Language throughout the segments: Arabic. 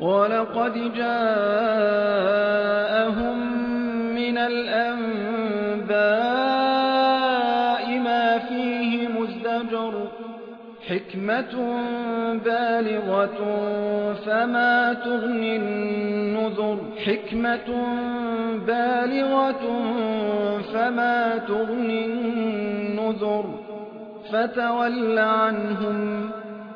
ولقد جاءهم من الأنباء ما فيه مزدجر حكمة بالغة فما تغني النذر حكمة بالغة فما تغني النذر فتول عنهم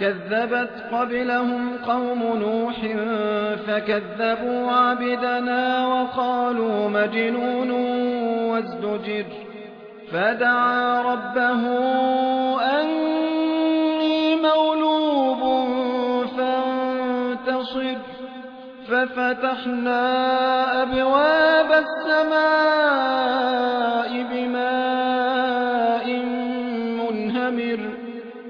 كذبت قبلهم قوم نوح فكذبوا عبدنا وقالوا مجنون وازدجر فدعا ربه أني مولوب فانتصر ففتحنا أبواب السماء بماء منهمر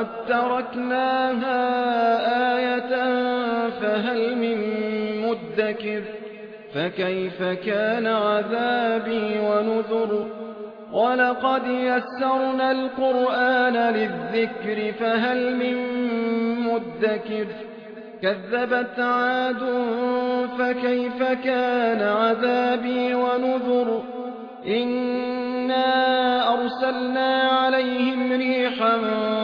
ولقد تركناها آية فهل من مدكر فكيف كان عذابي ونذر ولقد يسرنا القرآن للذكر فهل من مدكر كذبت عاد فكيف كان عذابي ونذر إنا أرسلنا عليهم ريحا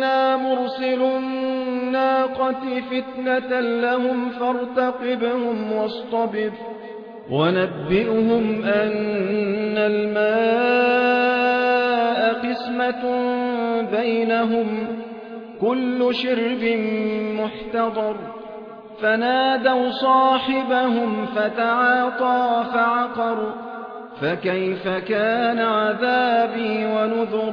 إنا مرسل الناقة فتنة لهم فارتقبهم واصطبر ونبئهم أن الماء قسمة بينهم كل شرب محتضر فنادوا صاحبهم فتعاطى فعقر فكيف كان عذابي ونذر